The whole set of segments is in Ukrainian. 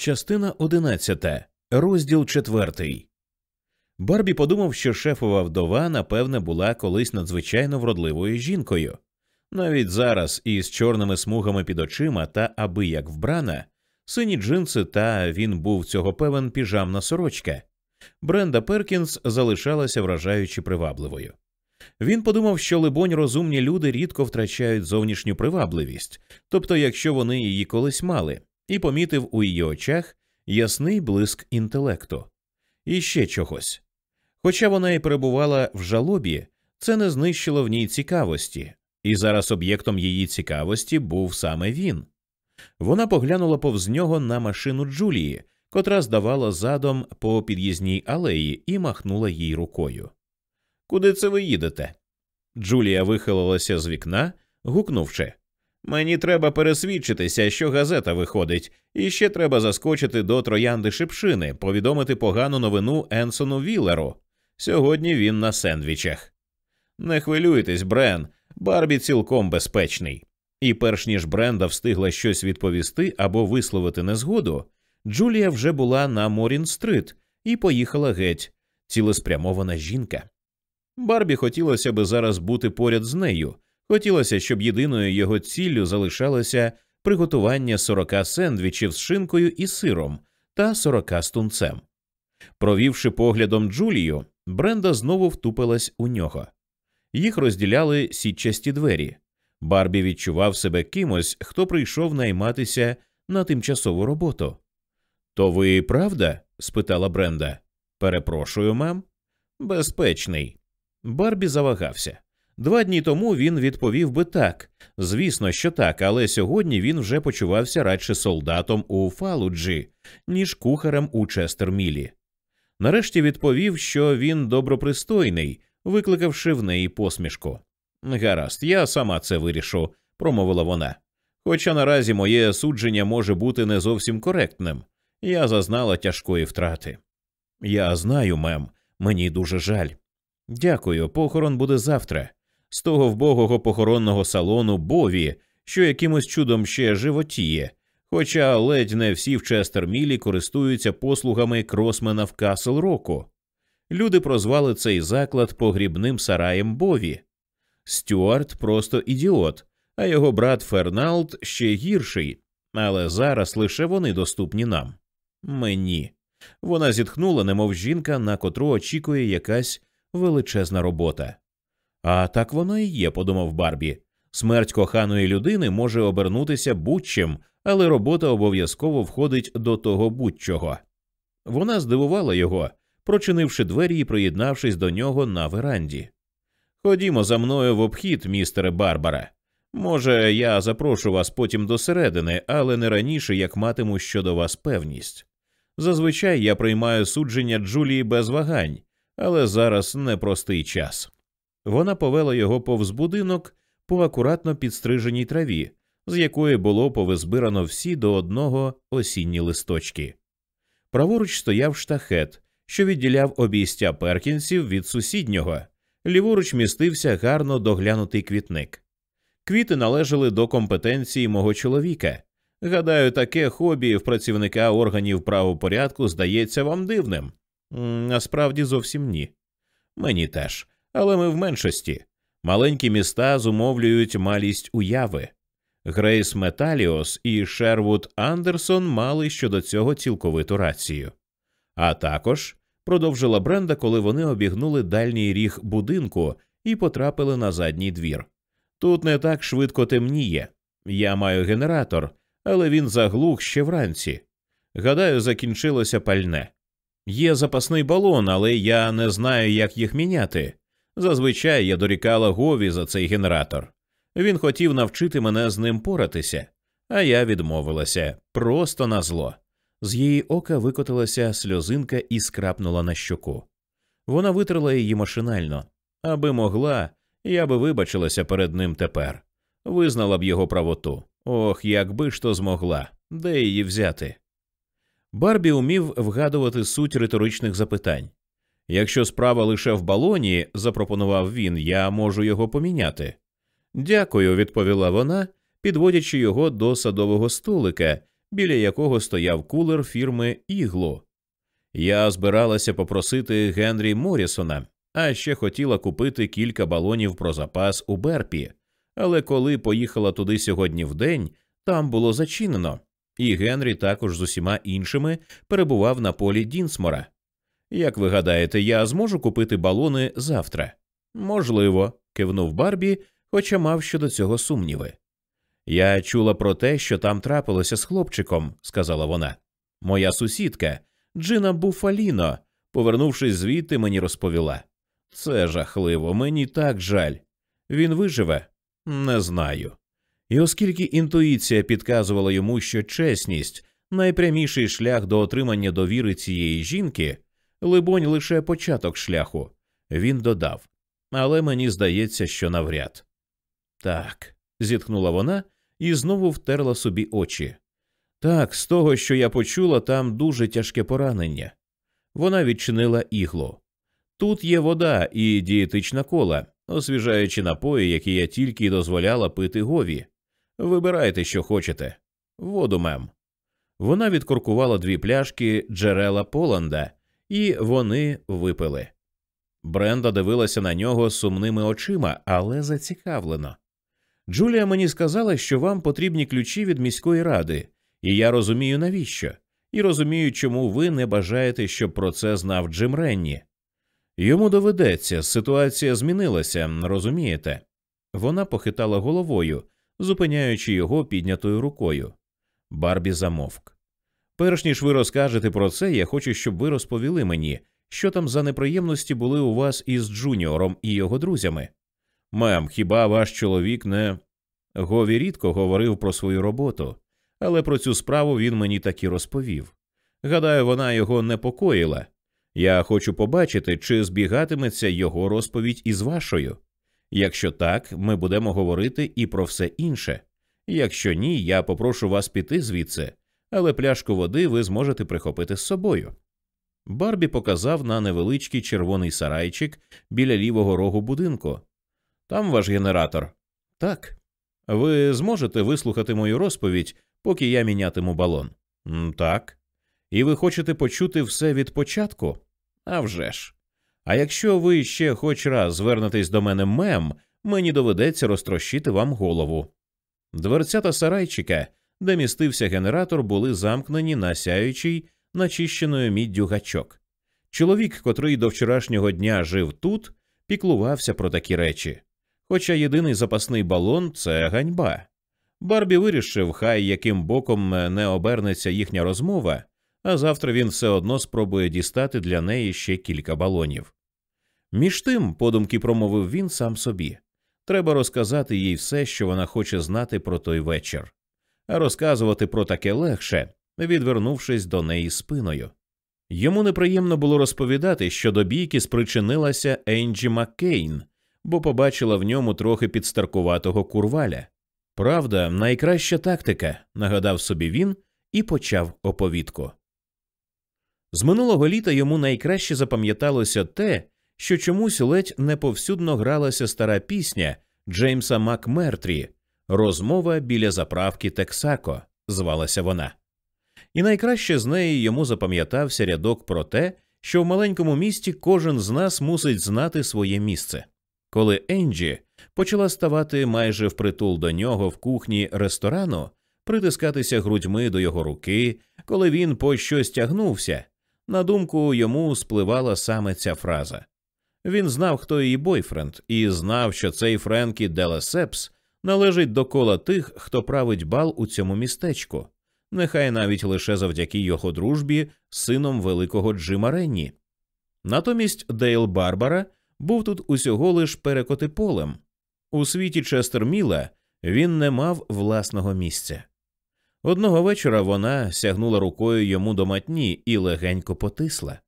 Частина одинадцята, розділ четвертий. Барбі подумав, що шефова вдова, напевне, була колись надзвичайно вродливою жінкою. Навіть зараз із чорними смугами під очима та аби як вбрана, сині джинси та він був цього певен піжамна сорочка. Бренда Перкінс залишалася вражаючи привабливою. Він подумав, що, либонь, розумні люди рідко втрачають зовнішню привабливість, тобто, якщо вони її колись мали, і помітив у її очах ясний блиск інтелекту. І ще чогось. Хоча вона і перебувала в жалобі, це не знищило в ній цікавості, і зараз об'єктом її цікавості був саме він. Вона поглянула повз нього на машину Джулії, котра здавала задом по під'їзній алеї, і махнула їй рукою. Куди це ви їдете? Джулія вихилилася з вікна, гукнувши Мені треба пересвідчитися, що газета виходить, і ще треба заскочити до троянди шипшини, повідомити погану новину Енсону Віллеру. Сьогодні він на сендвічах. Не хвилюйтесь, Брен, Барбі цілком безпечний. І перш ніж Бренда встигла щось відповісти або висловити незгоду, Джулія вже була на Морін Стрит і поїхала геть, цілеспрямована жінка. Барбі хотілося би зараз бути поряд з нею, хотілося, щоб єдиною його ціллю залишалося приготування сорока сендвічів з шинкою і сиром та сорока з тунцем. Провівши поглядом Джулію, Бренда знову втупилась у нього. Їх розділяли сітчасті двері. Барбі відчував себе кимось, хто прийшов найматися на тимчасову роботу. То ви правда? спитала Бренда. Перепрошую, мем. Безпечний. Барбі завагався. Два дні тому він відповів би так. Звісно, що так, але сьогодні він вже почувався радше солдатом у Фалуджі, ніж кухарем у Честермілі. Нарешті відповів, що він добропристойний, викликавши в неї посмішку. Гаразд, я сама це вирішу, промовила вона. Хоча наразі моє судження може бути не зовсім коректним. Я зазнала тяжкої втрати. Я знаю, мем, мені дуже жаль. Дякую, похорон буде завтра. З того вбогого похоронного салону Бові, що якимось чудом ще животіє, хоча ледь не всі в Честермілі користуються послугами кросмена в Касл Року. Люди прозвали цей заклад погрібним сараєм Бові. Стюарт просто ідіот, а його брат Ферналд ще гірший, але зараз лише вони доступні нам. Мені. Вона зітхнула, немов жінка, на котру очікує якась величезна робота. А так воно і є, подумав Барбі. Смерть коханої людини може обернутися будь-чим, але робота обов'язково входить до того будь-чого. Вона здивувала його, прочинивши двері і приєднавшись до нього на веранді. Ходімо за мною в обхід, містере Барбара. Може, я запрошу вас потім до середини, але не раніше, як матиму щодо вас певність. Зазвичай я приймаю судження Джулії без вагань, але зараз непростий час. Вона повела його повз будинок по акуратно підстриженій траві, з якої було повизбирано всі до одного осінні листочки. Праворуч стояв штахет, що відділяв обійстя перкінсів від сусіднього, ліворуч містився гарно доглянутий квітник. Квіти належали до компетенції мого чоловіка. Гадаю, таке хобі в працівника органів правопорядку здається вам дивним. Насправді зовсім ні. Мені теж, але ми в меншості. Маленькі міста зумовлюють малість уяви. Грейс Металіос і Шервуд Андерсон мали щодо цього цілковиту рацію. А також продовжила Бренда, коли вони обігнули дальній ріг будинку і потрапили на задній двір. Тут не так швидко темніє. Я маю генератор, але він заглух ще вранці. Гадаю, закінчилося пальне. Є запасний балон, але я не знаю, як їх міняти. Зазвичай я дорікала Гові за цей генератор. Він хотів навчити мене з ним поратися, а я відмовилася просто на зло. З її ока викотилася сльозинка і скрапнула на щоку. Вона витерла її машинально, аби могла, я би вибачилася перед ним тепер, визнала б його правоту. Ох, якби ж то змогла, де її взяти. Барбі умів вгадувати суть риторичних запитань. Якщо справа лише в балоні, запропонував він, я можу його поміняти. Дякую, відповіла вона, підводячи його до садового столика, біля якого стояв кулер фірми Іглу. Я збиралася попросити Генрі Морісона, а ще хотіла купити кілька балонів про запас у Берпі. Але коли поїхала туди сьогодні в день, там було зачинено, і Генрі також з усіма іншими перебував на полі Дінсмора. Як ви гадаєте, я зможу купити балони завтра? Можливо, кивнув Барбі, хоча мав щодо цього сумніви. Я чула про те, що там трапилося з хлопчиком, сказала вона. Моя сусідка, Джина Буфаліно, повернувшись звідти, мені розповіла. Це жахливо, мені так жаль. Він виживе? Не знаю. І оскільки інтуїція підказувала йому, що чесність найпряміший шлях до отримання довіри цієї жінки, либонь, лише початок шляху, він додав. Але мені здається, що навряд. Так, зітхнула вона і знову втерла собі очі. Так, з того, що я почула, там дуже тяжке поранення. Вона відчинила іглу. Тут є вода і дієтична кола, освіжаючи напої, які я тільки й дозволяла пити гові. Вибирайте, що хочете. Воду, мем. Вона відкоркувала дві пляшки Джерела Поланда, і вони випили. Бренда дивилася на нього сумними очима, але зацікавлено. Джулія мені сказала, що вам потрібні ключі від міської ради, і я розумію, навіщо, і розумію, чому ви не бажаєте, щоб про це знав Джим Ренні. Йому доведеться, ситуація змінилася, розумієте? Вона похитала головою, зупиняючи його піднятою рукою. Барбі замовк. Перш ніж ви розкажете про це, я хочу, щоб ви розповіли мені, що там за неприємності були у вас із Джуніором і його друзями. Мем, хіба ваш чоловік не. Гові рідко говорив про свою роботу, але про цю справу він мені таки розповів. Гадаю, вона його непокоїла. Я хочу побачити, чи збігатиметься його розповідь із вашою. Якщо так, ми будемо говорити і про все інше. Якщо ні, я попрошу вас піти звідси, але пляшку води ви зможете прихопити з собою. Барбі показав на невеличкий червоний сарайчик біля лівого рогу будинку. Там ваш генератор. Так. Ви зможете вислухати мою розповідь, поки я мінятиму балон? Так. І ви хочете почути все від початку? А вже ж. А якщо ви ще хоч раз звернетесь до мене мем, мені доведеться розтрощити вам голову. Дверцята сарайчика, де містився генератор, були замкнені на сяючий, начищеною міддю гачок. Чоловік, котрий до вчорашнього дня жив тут, піклувався про такі речі. Хоча єдиний запасний балон це ганьба. Барбі вирішив, хай яким боком не обернеться їхня розмова, а завтра він все одно спробує дістати для неї ще кілька балонів. Між тим, подумки промовив він сам собі треба розказати їй все, що вона хоче знати про той вечір, розказувати про таке легше, відвернувшись до неї спиною. Йому неприємно було розповідати, що до бійки спричинилася Енджі Маккейн, бо побачила в ньому трохи підстаркуватого курваля. Правда, найкраща тактика, нагадав собі він і почав оповідку. З минулого літа йому найкраще запам'яталося те, що чомусь ледь не повсюдно гралася стара пісня Джеймса Макмертрі Розмова біля заправки Тексако, звалася вона. І найкраще з неї йому запам'ятався рядок про те, що в маленькому місті кожен з нас мусить знати своє місце. Коли Енджі почала ставати майже впритул до нього в кухні ресторану, притискатися грудьми до його руки, коли він по щось тягнувся, на думку йому спливала саме ця фраза. Він знав, хто її бойфренд, і знав, що цей Френкі Делесепс належить до кола тих, хто править бал у цьому містечку, нехай навіть лише завдяки його дружбі з сином великого Джима Ренні. Натомість Дейл Барбара був тут усього лиш перекотиполем. У світі Честер Міла він не мав власного місця. Одного вечора вона сягнула рукою йому до матні і легенько потисла.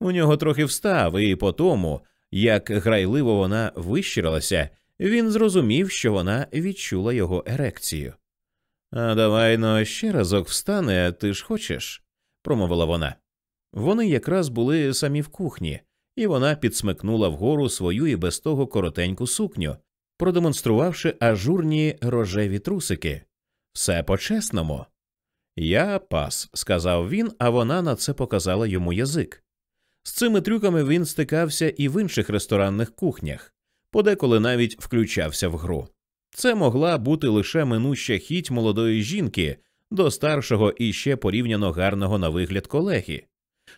У нього трохи встав, і по тому, як грайливо вона вищирилася, він зрозумів, що вона відчула його ерекцію. А давай но ще разок встане, ти ж хочеш, промовила вона. Вони якраз були самі в кухні, і вона підсмикнула вгору свою і без того коротеньку сукню, продемонструвавши ажурні рожеві трусики. Все по чесному. Я пас, сказав він, а вона на це показала йому язик. З цими трюками він стикався і в інших ресторанних кухнях, подеколи навіть включався в гру. Це могла бути лише минуща хіть молодої жінки до старшого і ще порівняно гарного на вигляд колеги.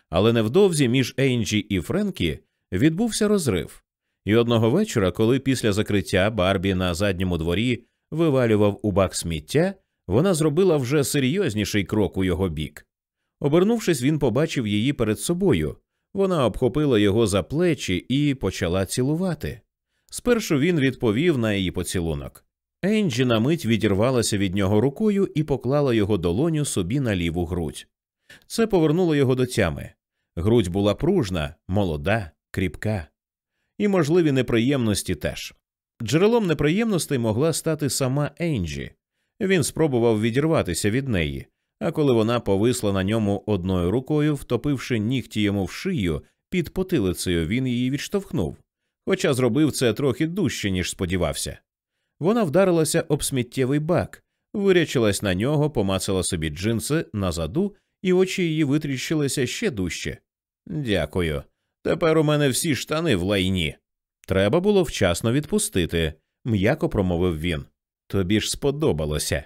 Але невдовзі між Ейнджі і Френкі відбувся розрив. І одного вечора, коли після закриття Барбі на задньому дворі вивалював у бак сміття, вона зробила вже серйозніший крок у його бік. Обернувшись, він побачив її перед собою. Вона обхопила його за плечі і почала цілувати. Спершу він відповів на її поцілунок. Енджі на мить відірвалася від нього рукою і поклала його долоню собі на ліву грудь. Це повернуло його до тями. Грудь була пружна, молода, кріпка. І можливі неприємності теж. Джерелом неприємностей могла стати сама Енджі. Він спробував відірватися від неї, а коли вона повисла на ньому одною рукою, втопивши нігті йому в шию під потилицею, він її відштовхнув, хоча зробив це трохи дужче, ніж сподівався. Вона вдарилася об сміттєвий бак, вирячилась на нього, помацала собі джинси на заду, і очі її витріщилися ще дужче. Дякую. Тепер у мене всі штани в лайні. Треба було вчасно відпустити, м'яко промовив він. Тобі ж сподобалося.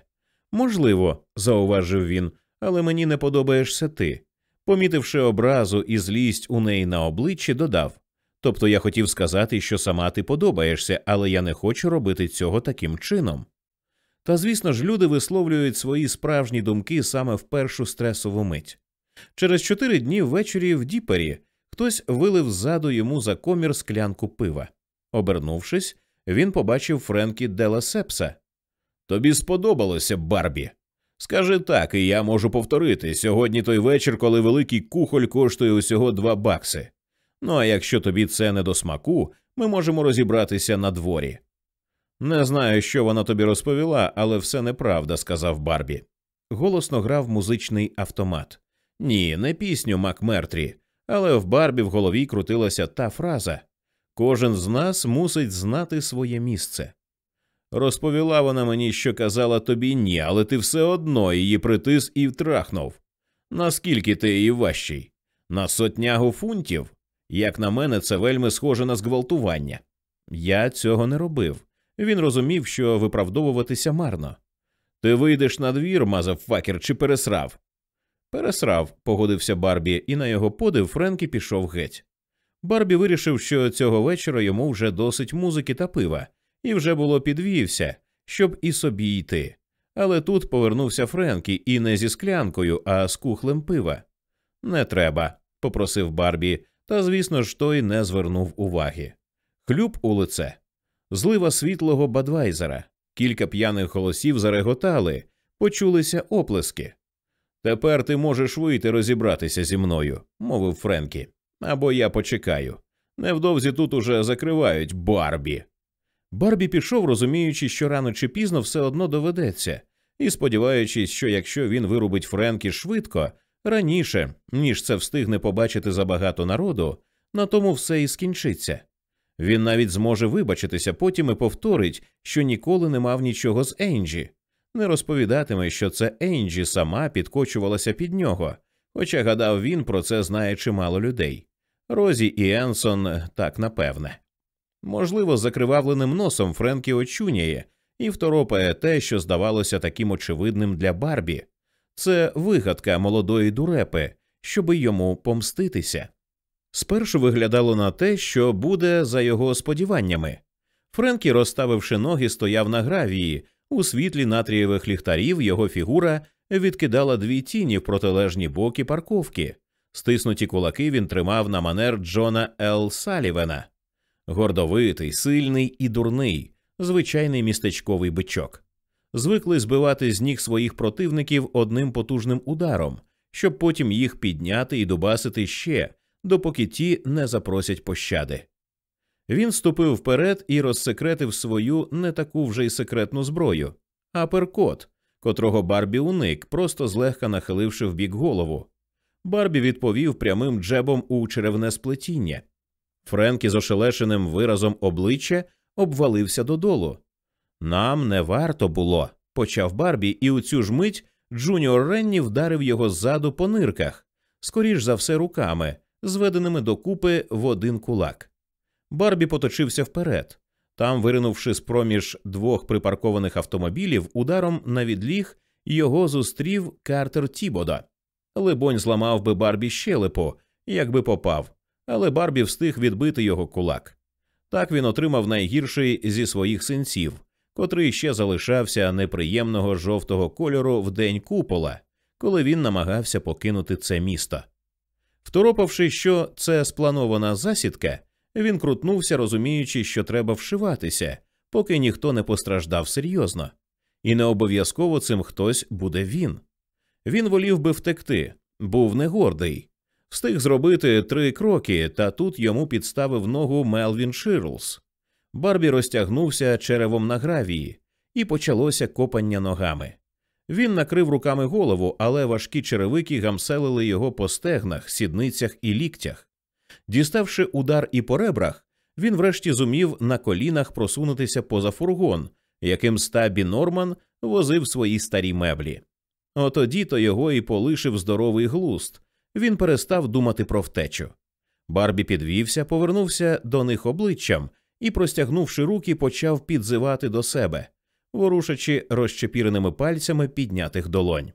Можливо, зауважив він, але мені не подобаєшся ти. Помітивши образу і злість у неї на обличчі, додав Тобто я хотів сказати, що сама ти подобаєшся, але я не хочу робити цього таким чином. Та, звісно ж, люди висловлюють свої справжні думки саме в першу стресову мить. Через чотири дні ввечері в Діпері хтось вилив ззаду йому за комір склянку пива. Обернувшись, він побачив Френкі Дела Сепса. Тобі сподобалося, Барбі. Скажи так, і я можу повторити сьогодні той вечір, коли великий кухоль коштує усього два бакси. Ну а якщо тобі це не до смаку, ми можемо розібратися на дворі. Не знаю, що вона тобі розповіла, але все неправда, сказав Барбі. Голосно грав музичний автомат. Ні, не пісню Макмертрі, але в Барбі в голові крутилася та фраза Кожен з нас мусить знати своє місце. Розповіла вона мені, що казала тобі ні, але ти все одно її притис і втрахнув. Наскільки ти її важчий? На сотнягу фунтів? Як на мене, це вельми схоже на зґвалтування. Я цього не робив. Він розумів, що виправдовуватися марно. Ти вийдеш на двір, мазафакер, чи пересрав? Пересрав, погодився Барбі, і на його подив Френкі пішов геть. Барбі вирішив, що цього вечора йому вже досить музики та пива, і вже було підвівся, щоб і собі йти. Але тут повернувся Френкі і не зі склянкою, а з кухлем пива. Не треба, попросив Барбі, та, звісно ж, той не звернув уваги. Хлюб у лице, злива світлого бадвайзера, кілька п'яних голосів зареготали, почулися оплески. Тепер ти можеш вийти розібратися зі мною, мовив Френкі. Або я почекаю. Невдовзі тут уже закривають Барбі. Барбі пішов, розуміючи, що рано чи пізно все одно доведеться, і сподіваючись, що якщо він вирубить Френкі швидко, раніше, ніж це встигне побачити забагато народу, на тому все і скінчиться. Він навіть зможе вибачитися потім і повторить, що ніколи не мав нічого з Енджі, не розповідатиме, що це Енджі сама підкочувалася під нього, хоча гадав він про це знає чимало людей. Розі і Енсон так напевне. Можливо, закривавленим носом Френкі очуняє і второпає те, що здавалося таким очевидним для Барбі. Це вигадка молодої дурепи, щоби йому помститися. Спершу виглядало на те, що буде за його сподіваннями. Френкі, розставивши ноги, стояв на гравії, у світлі натрієвих ліхтарів його фігура відкидала дві тіні в протилежні боки парковки. Стиснуті кулаки він тримав на манер Джона Л. Салівена. Гордовитий, сильний і дурний, звичайний містечковий бичок. Звикли збивати з ніг своїх противників одним потужним ударом, щоб потім їх підняти і дубасити ще, допоки ті не запросять пощади. Він ступив вперед і розсекретив свою не таку вже й секретну зброю, аперкот, котрого Барбі уник, просто злегка нахиливши в бік голову. Барбі відповів прямим джебом у черевне сплетіння. Френкі з ошелешеним виразом обличчя обвалився додолу. Нам не варто було, почав Барбі, і у цю ж мить Джуніор Ренні вдарив його ззаду по нирках, скоріш за все руками, зведеними докупи в один кулак. Барбі поточився вперед. Там, виринувши з-проміж двох припаркованих автомобілів, ударом навідліг його зустрів Картер Тібода. Либонь зламав би Барбі щелепу, якби попав, але Барбі встиг відбити його кулак. Так він отримав найгірший зі своїх синців, котрий ще залишався неприємного жовтого кольору в день купола, коли він намагався покинути це місто. Второпавши, що це спланована засідка, він крутнувся, розуміючи, що треба вшиватися, поки ніхто не постраждав серйозно, і не обов'язково цим хтось буде він. Він волів би втекти, був не гордий, встиг зробити три кроки, та тут йому підставив ногу Мелвін Ширлс. Барбі розтягнувся черевом на гравії, і почалося копання ногами. Він накрив руками голову, але важкі черевики гамселили його по стегнах, сідницях і ліктях. Діставши удар і по ребрах, він врешті зумів на колінах просунутися поза фургон, яким стабі Норман возив свої старі меблі. Отоді то його і полишив здоровий глуст. Він перестав думати про втечу. Барбі підвівся, повернувся до них обличчям і, простягнувши руки, почав підзивати до себе, ворушачи розчепіреними пальцями піднятих долонь.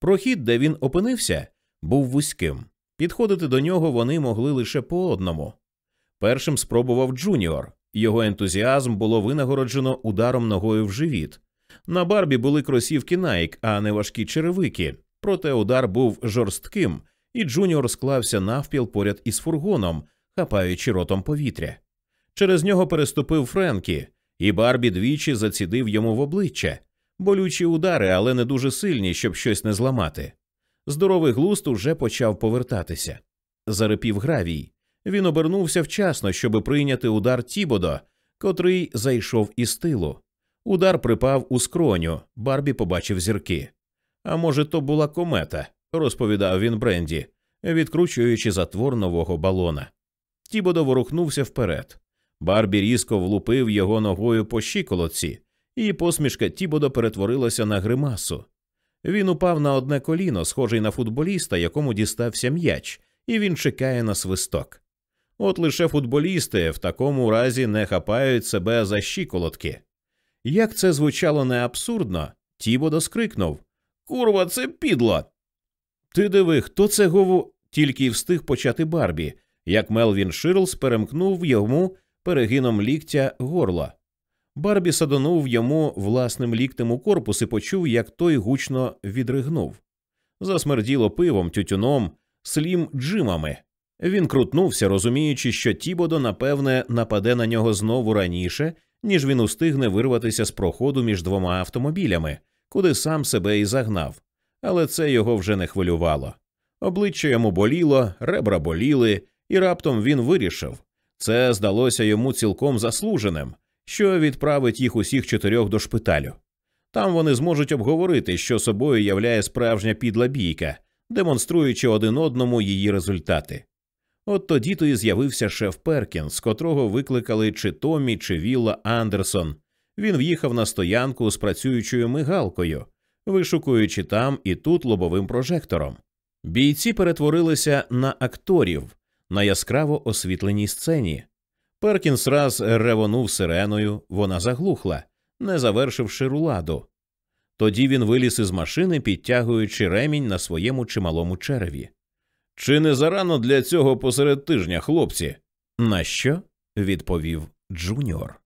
Прохід, де він опинився, був вузьким. Підходити до нього вони могли лише по одному. Першим спробував Джуніор. Його ентузіазм було винагороджено ударом ногою в живіт. На Барбі були кросівки Nike, а не важкі черевики, проте удар був жорстким, і Джуніор склався навпіл поряд із фургоном, хапаючи ротом повітря. Через нього переступив Френкі, і Барбі двічі зацідив йому в обличчя, болючі удари, але не дуже сильні, щоб щось не зламати. Здоровий глузд уже почав повертатися. Зарипів гравій. Він обернувся вчасно, щоби прийняти удар Тібодо, котрий зайшов із тилу. Удар припав у скроню, Барбі побачив зірки. А може, то була комета, розповідав він Бренді, відкручуючи затвор нового балона. Тібодо ворухнувся вперед. Барбі різко влупив його ногою по щиколотці, і посмішка Тібодо перетворилася на гримасу. Він упав на одне коліно, схожий на футболіста, якому дістався м'яч, і він чекає на свисток. От лише футболісти в такому разі не хапають себе за щиколотки. Як це звучало не абсурдно, Тібодо скрикнув Курва, це підло. Ти диви, хто це гову? Тільки й встиг почати Барбі, як Мелвін Ширлс перемкнув йому перегином ліктя горло. Барбі садонув йому власним ліктем у корпус і почув, як той гучно відригнув. Засмерділо пивом, тютюном, слім джимами. Він крутнувся, розуміючи, що Тібодо, напевне, нападе на нього знову раніше, ніж він устигне вирватися з проходу між двома автомобілями, куди сам себе і загнав. Але це його вже не хвилювало. Обличчя йому боліло, ребра боліли, і раптом він вирішив це здалося йому цілком заслуженим, що відправить їх усіх чотирьох до шпиталю. Там вони зможуть обговорити, що собою являє справжня підла бійка, демонструючи один одному її результати. От тоді то і з'явився шеф Перкінс, котрого викликали чи Томі, чи Вілла Андерсон. Він в'їхав на стоянку з працюючою мигалкою, вишукуючи там і тут лобовим прожектором. Бійці перетворилися на акторів на яскраво освітленій сцені. Перкінс раз ревонув сиреною, вона заглухла, не завершивши руладу. Тоді він виліз із машини, підтягуючи ремінь на своєму чималому череві. Чи не зарано для цього посеред тижня, хлопці? На що? відповів Джуніор.